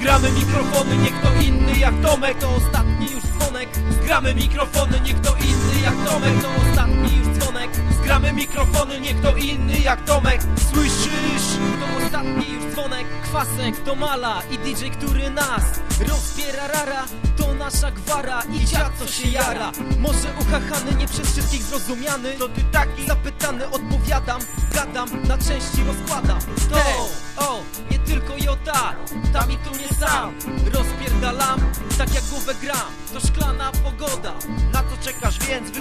Zgramy mikrofony, nie kto inny jak Tomek. To ostatni już dzwonek. Zgramy mikrofony, nie kto inny jak Tomek. To ostatni już dzwonek Zgramy mikrofony, nie kto inny jak Tomek. Słyszysz? To ostatni już dzwonek. Kwasek to mala i DJ, który nas rozpiera. Rara To nasza gwara i dziad co się jara. Może uchachany, nie przez wszystkich zrozumiany. To ty taki zapytany, odpowiadam Gadam, na części rozkładam. To, o, nie tylko jota Tam i tu nie sam. Rozpierdalam, tak jak głowę gram. To szklana pogoda Na czekasz, więc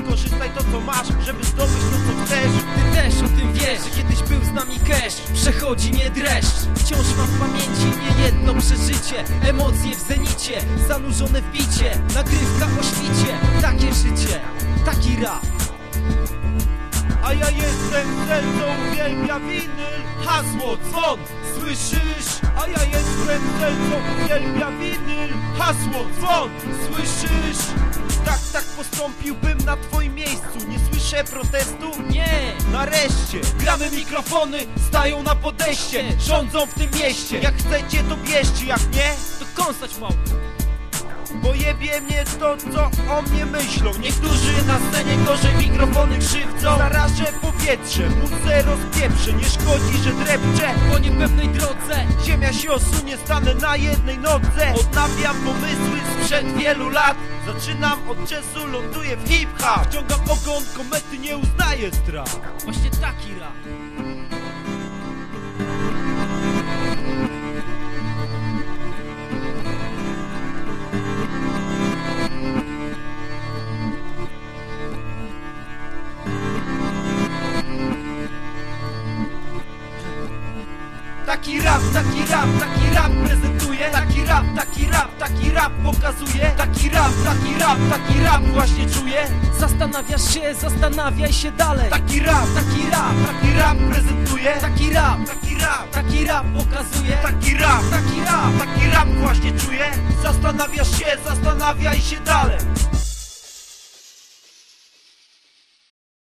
wykorzystaj to co masz Żeby zdobyć to co chcesz. Ty też o tym wiesz, że kiedyś był z nami cash. Przechodzi mnie dreszcz Wciąż mam w pamięci nie jedno przeżycie. Emocje w zenicie, zanurzone w bicie. Nagrywka o świcie, takie życie Taki rap. A ja jestem co uwielbia winyl Hasło, dzwon, słyszysz? A ja jestem co uwielbia winyl Hasło, dzwon, słyszysz? Tak, tak postąpiłbym na twoim miejscu. Nie słyszę protestu? Nie, Nareszcie. Gramy mikrofony, stają na podejście. Rządzą w tym mieście. Jak chcecie to bierzcie, jak nie to kąsać pałkę Bo jebie mnie to, co o mnie myślą. Niektórzy na scenie gorzej mikrofony krzywdzą. Zarażę powietrze, muzę rozpieprzę Nie szkodzi, że drepczę Po niepewnej drodze. Ziemia się osunie, stanę na jednej nodze. Odnawiam pomysły sprzed wielu lat. Zaczynam od jazzu, ląduję w hip-hop. Wciągam ogon, komety nie uznaję strat Właśnie taki rap Taki rap, taki rap, taki rap prezentuje Taki rap, taki rap, taki rap pokazuje Taki rap, taki rap, taki rap właśnie czuję Zastanawiasz się, zastanawiaj się dalej Taki rap, Taki rap, taki rap prezentuje taki rap Taki rap, Taki rap pokazuje taki rap, Taki rap taki rap właśnie czuję Zastanawiasz się, zastanawiaj się dalej